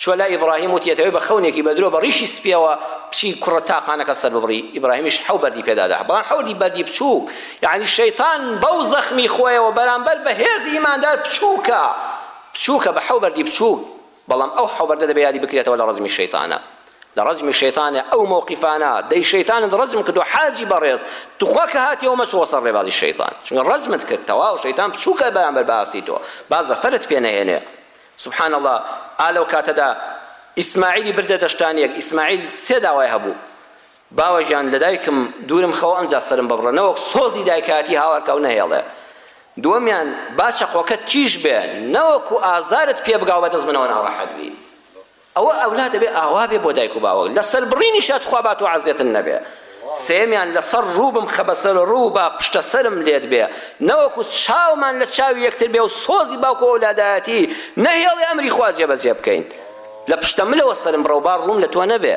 چوە لای ئیبڕاهیم ووتی ئەتەوێ بە خەونێکی بە درۆ بە ڕیشی سپیەوە بچی کوڕە تاقانەکە سەر ببڕی ئیبڕاهیمیش حەو بەردی پێدادا بەڵام حەوتی بەردی بچووک یەعنی شەیتان بەو زەخمی خۆیەوە بەرامبەر بە هێزی ئیماندار بچووکە بچووکە بە حەو بەردی بچووک بەڵام ئەو حەوبەردە دەبێ یادی بکرێتەوە لە ڕەجمی شەیتانە لە ڕەجمی شەیتانە ئەو مەوقیفانە دەی شەیتانت ڕەجم کردوە حاجی بەڕێز توخوا کە هاتیەوە مەچۆ سەر ڕێبازی شەیتان چونکە ڕەجمت کرد تەواو شەیتان بچوکە بەرامبەر بە ئاستی تۆ با زەفەرت پێ نەهێنێ سبحان اللە ئا لەو کاتەدا ئیسماعیلی بردە دەشتانیەک ئیسماعیل سێ داوای هەبوو باوە گیان لە دایکم دوورم خەوە ئەمجا سەرم ببڕە نەوەک سۆزی دایکایەتی هاوارکە و نەهێڵێ دووەمیان با چەقۆکەت تیژ بێ نەوەکو ئازارت پێ بگا و بەدەست منەوە ناڕەحەت بی ئەوە ئەولا دەبێ ئاوا بێ بۆ دایک و باوە لەسەر بڕینیشە تخوا با تۆ عەزێتن نەبێ سێمیان لەسەر ڕووبم خە بەسەر ڕوو با پشتە سەرم لێت بێ نەوەکو چاومان لە چاوی یەکتر بێ و سۆزی باوکو ئەولادایەتی نەهێڵێ ئەمری خوا جێبەجێ بکەین لە پشتە ملەوە سەرم بڕە و با ڕووم لە تۆ نەبێ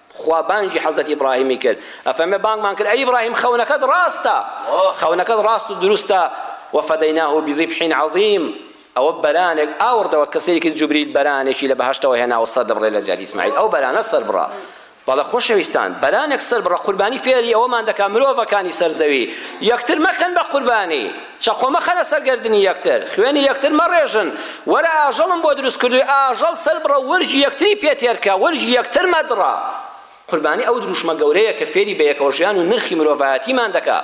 خوا بانگی حەزرەت ئیبراهیمی کرد ئەفەرمێ بانگمان کرد ئەی ئیبراهیم خەونەکەت ڕاستە خەونەکەت ڕاست و دروستە وفدیناه بذبح عظیم ئەوە بەرانێک ئاوڕدەوە کە سەیری کرد جوبریل بەرانێکی لە بەهەشتەوە هێناوە سەر دەبڕێ لە جیاتی ئیسماعیل ئەو بەرانە سەر بڕا بەڵە خۆشەویستان بەرانێک سەر بڕە قوربانی فێری ئەوەمان دەکا مرۆڤەکانی سەر زەوی یەکتر مەکەن بە قوربانی چەقۆ مەخەنە سەر گەردنی یەکتر، خوێنی یەکتر مەڕێژن، وەرە ئاژەڵم بۆ دروست کردووی، ئاژەڵ سەربڕە و ورژی یەکتری پێ تێرکە، ورژی یەکتر مەدڕە. قوربانی ئەو دروشمە گەورەیە کە فێری بەیەکەوە ژیان و نرخی مرۆڤایەتیمان دەکا.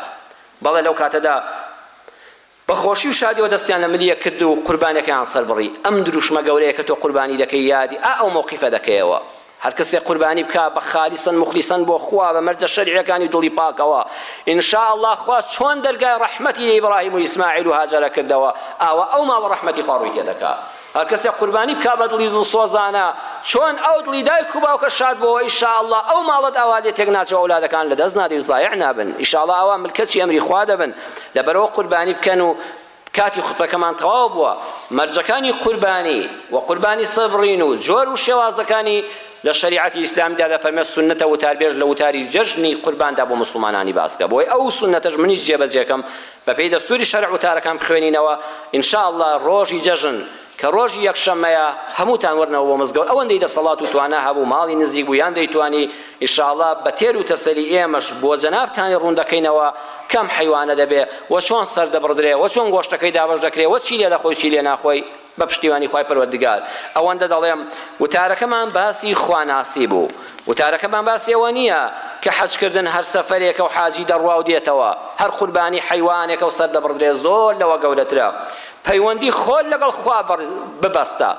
بەڵێ لەو کاتەدا بە خۆشی و شادیەوە دەستیان لە ملیەک کرد و قوربانیەکەیان سەربڕی. ئەم دروشمە گەورەیە کە تۆ قوربانی دەکەی یادی ئا ئەو مەوقیفە دەکەیەوە. هەر کەسێک قوربانی بکا بە خالیسەن موخلیسەن بۆ خوا بە مەرجە شەرعیەکانی و دڵی پاکەوە ان شاء اللە خوا چۆن دەرگای ڕەحمەتی لە ئیبراهیم و ئیسماعیل و هاجەرە کردەوە ئاوا ئەو ماڵە ڕەحمەتی خوا ڕووی تێدەکا هەر کەسێک قوربانی بکا بە دڵی دڵسۆزانە چۆن ئەو دڵی دایک و باوکە شاد بۆوە ان شاء اللە ئەو ماڵەت ئاوا لێ تێک ناچێ و ئەولادەکان لەدەست نادەی و زایع نابن ان شاء اللە ئاوا ملکەچی ئەمری خوا دەبن لەبەرەوە قوربانی بکەن و کاتی خوتبەکەمان تەواو بووە، مەرجەکانی قوربانی و قوربانی سڕبڕین و جۆر و شێوازەکانی لە شەریعەتی ئیسلامیدا دەفەرمێت سوننەتە وتاربێژ لە وتاری جەژنی قورباندا بۆ موسڵمانانی باسکە بۆیە ئەو سوننەتەش منیش جێبەجێکەم بەپێی دەستوری شەرع وتارەکان بخوێنینەوە ان شاء اللە ڕۆژی جەژن کە ڕۆژی یەکشەمەیە هەمووتان وەرنەوە بۆ مزگەوت ئەوەندەی دەسەڵات و توانا هەبوو ماڵی نزیک بوو یان دەیتوانی ان شاء اللە بە تێر و تەسەلی ئێمەش بۆ جەنابتانی ڕوون دەکەینەوە کام حەیوانە دەبێ و چۆن سەر دەبڕدرێ و چۆن گۆشتەکەی دابەش دەکرێ و چی لێ دەخۆی و چی لێ ناخۆی بە پشتیوانی خوای پەروەردگار ئەوەندە دەڵێم وتارەکەمان باسی خواناسی بوو وتارەکەمان باسی ئەوە نییە کە حەج کردن هەر سەفەرێکە و حاجی دەڕوا و دێتەوە هەر قوربانی حەیوانێکە و سەر دەبڕدرێ زۆر لەوە گەورەترە پەیوەندی خۆت لەگەڵ خوا ببەستە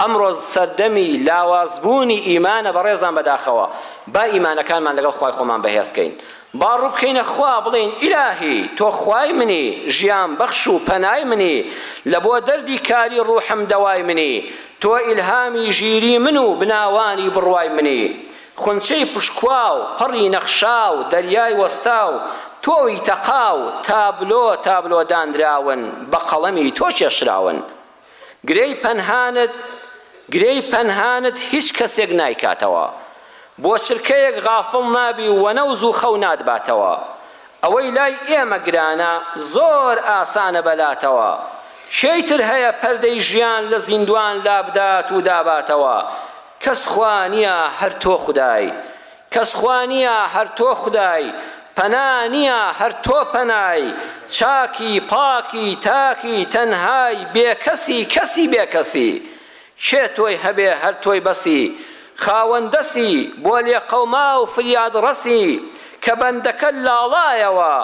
ئەمڕۆ سەردەمی لاوازبوونی ئیمانە بەڕێزان بەداخەوە با ئیمانەکانمان لەگەڵ خوای خۆمان بەهێزکەین با ڕووبکەینە خوا بڵێین ئیلاهی تۆ خوای منی ژیان بەخش و پەنای منی لە بۆ دەردی کاری ڕوحم دەوای منی تۆ ئیلهامی ژیری من و بناوانی بڕوای منی خونچەی پشکواو، پەڕی نەخشاو، دەریای وەستاو، تۆوی تەقاو، تابلۆ تابلۆ دانراون، بە قەڵەمی تۆ کێشراون. گرێی پەنهانت، گرێی پەنهانت هیچ کەسێک نایکاتەوە. بۆ چرکەیەک غافڵ نابی و وەنەوز و خەو ناتباتەوە. ئەوەی لای ئێمە گرانە، زۆر ئاسانە بە لاتەوە. کێی تر هەیە پەردەی ژیان لە زیندوان لابدات و داباتەوە؟ کەس خوا نیە هەر تۆ خودای. کەس خوا نیە هەر تۆ خودای. پەنا نیە هەر تۆ پەنای. چاکی پاکی تاکی تەنهای بێ کەسی کەسی بێ کەسی. کێ تۆی هەبێ هەر تۆی بەسی. خاوەن دەسی بۆ لێقەوماو فریاد ڕەسی. کە بەندەکە لاڵایەوە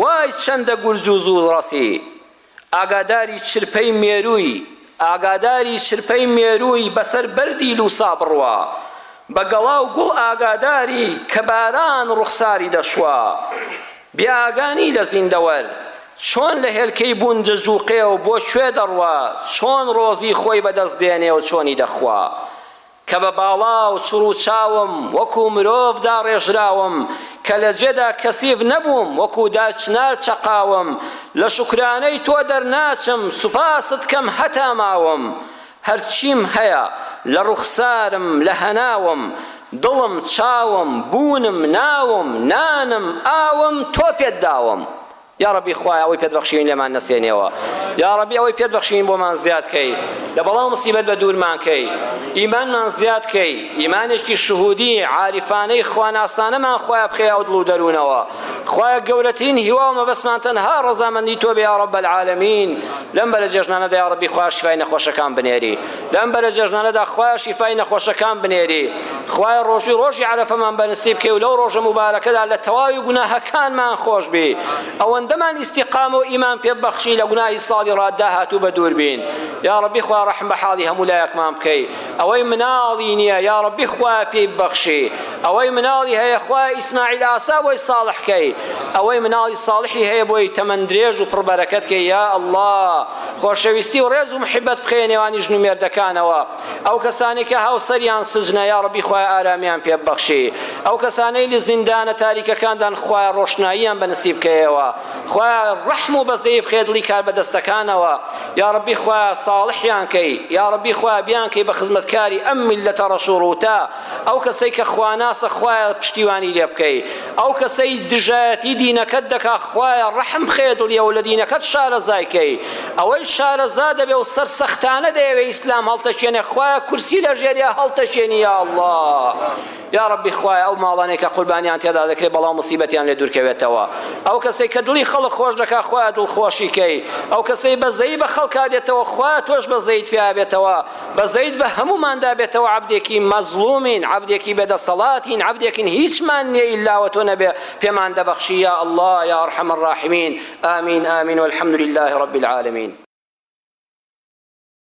وای چەندە گورج و زوو ڕەسی. ئاگاداری چرپەی مێرووی ئاگاداری چرپەی مێرووی بەسەر بەردی لووسا بڕوا بە گەڵا و گوڵ ئاگاداری کە باران ڕوخساری دەشوا بێ ئاگانی لە زیندەوەر چۆن لە هێلکەی بوون ججوقێو بۆ کوێ دەڕوا چۆن ڕۆزی خۆی بەدەست دێنێ و چۆنی دەخوا کە بە باڵا و چڕ و چاوم وەکوو مرۆڤ داڕێژراوم، کە لە جێدا کەسیف نەبووم، وەکوو دارچنار چەقاوم، لە شوکرانەی تۆ دەرناچم، سوپاست کەم هەتا ماوم. هەر چیم هەیە، لە ڕوخسارم، لە هەناوم، دڵم، چاوم، بوونم، ناوم، نانم، ئاوم، تۆ پێت داوم. یاڕەبی خوایە ئەوەی پێت بەخشیوین لێمان نەسێنێەوە یاڕەبی ئەوەی پێت بەخشین بۆمان زیاد کەی لە بەڵاو مسیبەت بە دوورمان کەی ئیمانمان زیاد کەی ئیمانێکی شهودی عاریفانەی خواناسانەمان خوایە بخەیە ئەو دڵ و دەروونەوە خوایە گەورەترین هیوا و مەبەسمان تەنها ڕەزامەندی تۆ بێ یاڕەب العالمین لەم بەرە جێژنانەدا یاڕەبی خوا شفای نەخۆشەکان بنێری لەم بەرە جەژنانەدا خوایە شیفای نەخۆشەکان بنێری خوایە ڕۆژوی ڕۆژی عرفەمان بەنسیب کەی و لەو ڕۆژە مبارەکەدا لە تەواوی گوناهەکانمان خۆش بی ئەوەندەمان ئیسیقام و ئیمان پێ بەخشی لە گوناهی ساڵی ڕاددا هاتوو بە دوور بین یا ڕبی خوا ڕەحم بە حاڵی هەموو لایەکمان بکەی ئەوەی مناڵی نییە یا ڕبی خوا پێی بەخشی ئەوەی مناڵی هەیە خوا ئیسماعیل ئاسا بۆی ساڵحکەی ئەوەی مناڵی ساڵحی هەیە بۆی تەمەندرێژ و پڕبەرەکەتکەی یا الله خۆشەویستی و ڕێز و محبەت بخەیە نێوانی ژن و مێردەکانەوە ئەو کەسانەی کە هاوسەریان سجنە یاڕەبی خوایە ئارامیان پێ ببەخشی ئەو کەسانەی لە زیندانە تاریکەکاندان خوایە ڕۆشناییان بە نسیب بکەیەوە خوایە ڕەحم و بەزەیی بخەیە دڵی کاربەدەستەکانەوە یاڕەبی خوایە ساڵحیان کەی یاڕەبی خوایە بیان کەی بە خزمەتکاری ئەم میللەتە ڕەش و ڕووتە ئەو کەسەی کە خواناسە خوایە پشتیوانی لێ بکەی ئەو کەسەی دژایەتی دینەکەت دەکا خوایە ڕەحم بخەیە دڵیەوە لە دینەکەت شارەزای کەی ئەوەی شارەزا دەبێ و سەر سەختانە دەیەوێ ئیسلام هەڵتەکێنێ خوایە کورسی لە ژێریا هەڵتەکێنی یا اللە یا ڕەبی خوایە ئەو ماڵانەی کە قوربانیان تێدا دەکرێت بەڵام مصیبەتیان لێ دوورکەوێتەوە ئەو کەسەی کە دڵی خەڵک خۆش دەکا خوایە دڵ خۆشی کەی ئەو کەسەی بەزەی بە خەڵکا دێتەوە خوایە تۆش بەزەیت پیا بێتەوە بەزەیت بە هەمووماندا بێتەوە عەبدێکی مەزڵومین عەبدێکی بێ دەسەڵاتین عەبدێکین هیچمان نیە ئیلا وە تۆ نەبێ پێمان دەبەخشی یا اللە یا ارحم الراحمین آمین آمین والحمد للە رب العالمین